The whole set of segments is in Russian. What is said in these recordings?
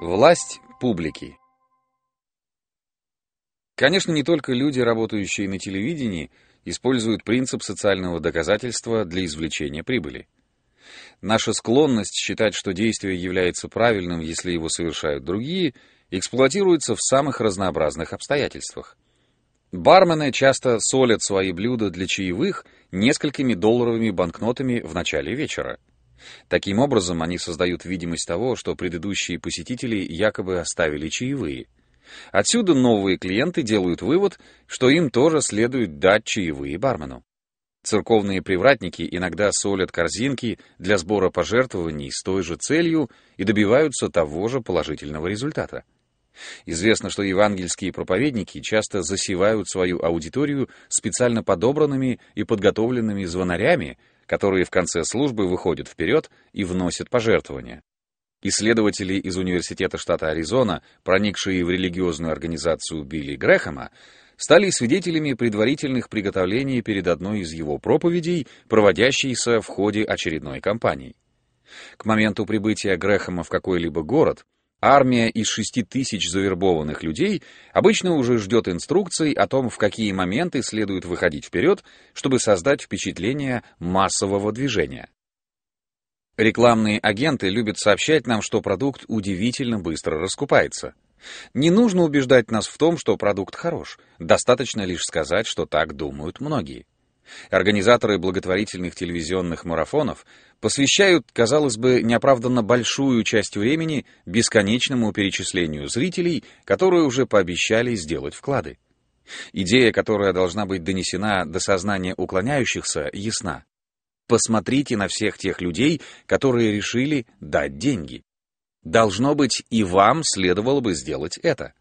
Власть публики. Конечно, не только люди, работающие на телевидении, используют принцип социального доказательства для извлечения прибыли. Наша склонность считать, что действие является правильным, если его совершают другие, эксплуатируется в самых разнообразных обстоятельствах. Бармены часто солят свои блюда для чаевых несколькими долларовыми банкнотами в начале вечера. Таким образом, они создают видимость того, что предыдущие посетители якобы оставили чаевые. Отсюда новые клиенты делают вывод, что им тоже следует дать чаевые бармену. Церковные привратники иногда солят корзинки для сбора пожертвований с той же целью и добиваются того же положительного результата. Известно, что евангельские проповедники часто засевают свою аудиторию специально подобранными и подготовленными звонарями, которые в конце службы выходят вперед и вносят пожертвования. Исследователи из Университета штата Аризона, проникшие в религиозную организацию Билли Грэхэма, стали свидетелями предварительных приготовлений перед одной из его проповедей, проводящейся в ходе очередной кампании. К моменту прибытия Грэхэма в какой-либо город Армия из шести тысяч завербованных людей обычно уже ждет инструкций о том, в какие моменты следует выходить вперед, чтобы создать впечатление массового движения. Рекламные агенты любят сообщать нам, что продукт удивительно быстро раскупается. Не нужно убеждать нас в том, что продукт хорош, достаточно лишь сказать, что так думают многие. Организаторы благотворительных телевизионных марафонов посвящают, казалось бы, неоправданно большую часть времени бесконечному перечислению зрителей, которые уже пообещали сделать вклады. Идея, которая должна быть донесена до сознания уклоняющихся, ясна. Посмотрите на всех тех людей, которые решили дать деньги. Должно быть, и вам следовало бы сделать это.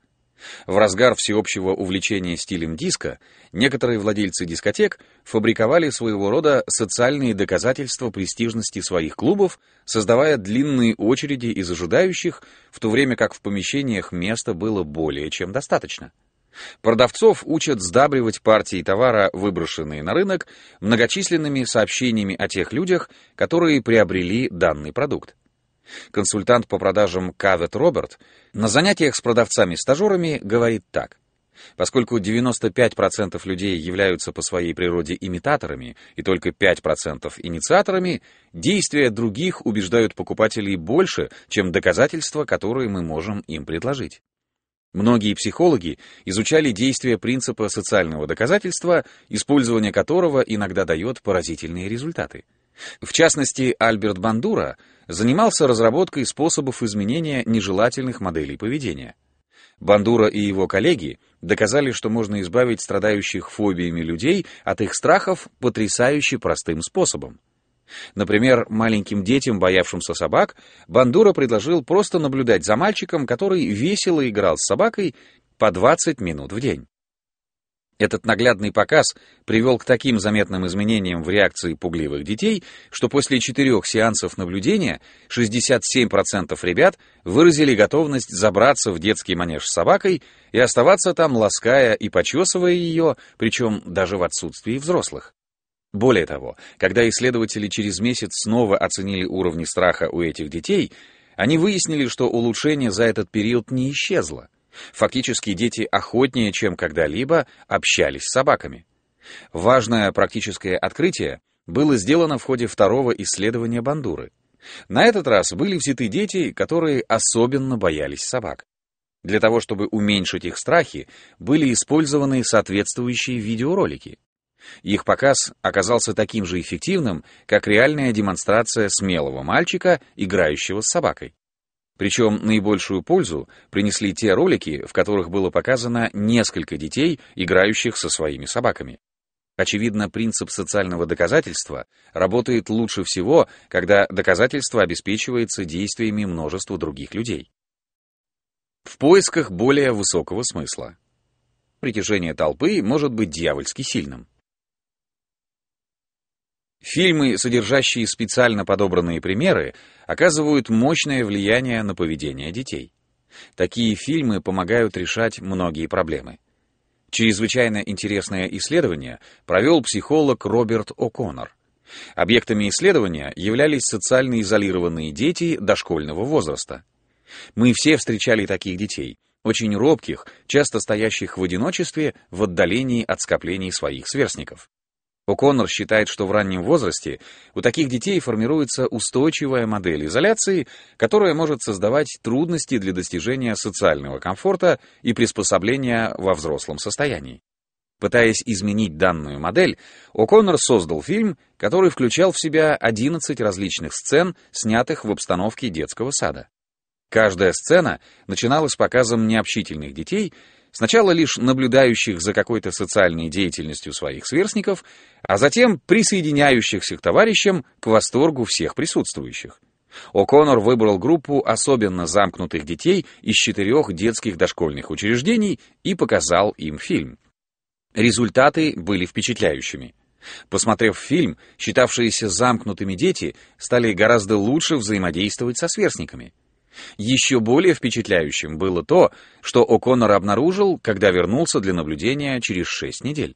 В разгар всеобщего увлечения стилем диска некоторые владельцы дискотек фабриковали своего рода социальные доказательства престижности своих клубов, создавая длинные очереди из ожидающих, в то время как в помещениях места было более чем достаточно. Продавцов учат сдабривать партии товара, выброшенные на рынок, многочисленными сообщениями о тех людях, которые приобрели данный продукт. Консультант по продажам Кавет Роберт на занятиях с продавцами-стажерами говорит так. Поскольку 95% людей являются по своей природе имитаторами и только 5% инициаторами, действия других убеждают покупателей больше, чем доказательства, которые мы можем им предложить. Многие психологи изучали действия принципа социального доказательства, использование которого иногда дает поразительные результаты. В частности, Альберт Бандура занимался разработкой способов изменения нежелательных моделей поведения. Бандура и его коллеги доказали, что можно избавить страдающих фобиями людей от их страхов потрясающе простым способом. Например, маленьким детям, боявшимся собак, Бандура предложил просто наблюдать за мальчиком, который весело играл с собакой по 20 минут в день. Этот наглядный показ привел к таким заметным изменениям в реакции пугливых детей, что после четырех сеансов наблюдения 67% ребят выразили готовность забраться в детский манеж с собакой и оставаться там, лаская и почесывая ее, причем даже в отсутствии взрослых. Более того, когда исследователи через месяц снова оценили уровни страха у этих детей, они выяснили, что улучшение за этот период не исчезло. Фактически дети охотнее, чем когда-либо, общались с собаками. Важное практическое открытие было сделано в ходе второго исследования Бандуры. На этот раз были взяты дети, которые особенно боялись собак. Для того, чтобы уменьшить их страхи, были использованы соответствующие видеоролики. Их показ оказался таким же эффективным, как реальная демонстрация смелого мальчика, играющего с собакой. Причем наибольшую пользу принесли те ролики, в которых было показано несколько детей, играющих со своими собаками. Очевидно, принцип социального доказательства работает лучше всего, когда доказательство обеспечивается действиями множества других людей. В поисках более высокого смысла. Притяжение толпы может быть дьявольски сильным. Фильмы, содержащие специально подобранные примеры, оказывают мощное влияние на поведение детей. Такие фильмы помогают решать многие проблемы. Чрезвычайно интересное исследование провел психолог Роберт О'Коннор. Объектами исследования являлись социально изолированные дети дошкольного возраста. Мы все встречали таких детей, очень робких, часто стоящих в одиночестве в отдалении от скоплений своих сверстников. О'Коннор считает, что в раннем возрасте у таких детей формируется устойчивая модель изоляции, которая может создавать трудности для достижения социального комфорта и приспособления во взрослом состоянии. Пытаясь изменить данную модель, О'Коннор создал фильм, который включал в себя 11 различных сцен, снятых в обстановке детского сада. Каждая сцена начиналась показом необщительных детей, сначала лишь наблюдающих за какой-то социальной деятельностью своих сверстников, а затем присоединяющихся к товарищам к восторгу всех присутствующих. О'Коннор выбрал группу особенно замкнутых детей из четырех детских дошкольных учреждений и показал им фильм. Результаты были впечатляющими. Посмотрев фильм, считавшиеся замкнутыми дети стали гораздо лучше взаимодействовать со сверстниками. Еще более впечатляющим было то, что О'Коннор обнаружил, когда вернулся для наблюдения через шесть недель.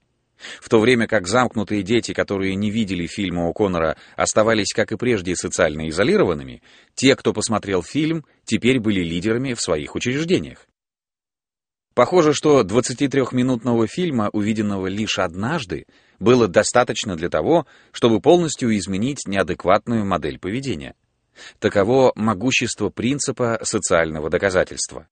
В то время как замкнутые дети, которые не видели фильма О'Коннора, оставались, как и прежде, социально изолированными, те, кто посмотрел фильм, теперь были лидерами в своих учреждениях. Похоже, что 23-минутного фильма, увиденного лишь однажды, было достаточно для того, чтобы полностью изменить неадекватную модель поведения. Таково могущество принципа социального доказательства.